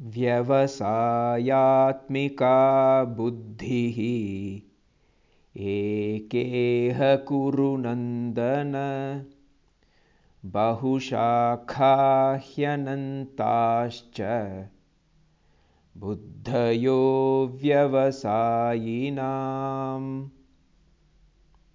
व्यवसायात्मिका बुद्धिः। एकेह कुरुनन्दन नन्दन। बहुशाखाह्यनन्ताश्च बुद्धयो व्यवसायिनाम्।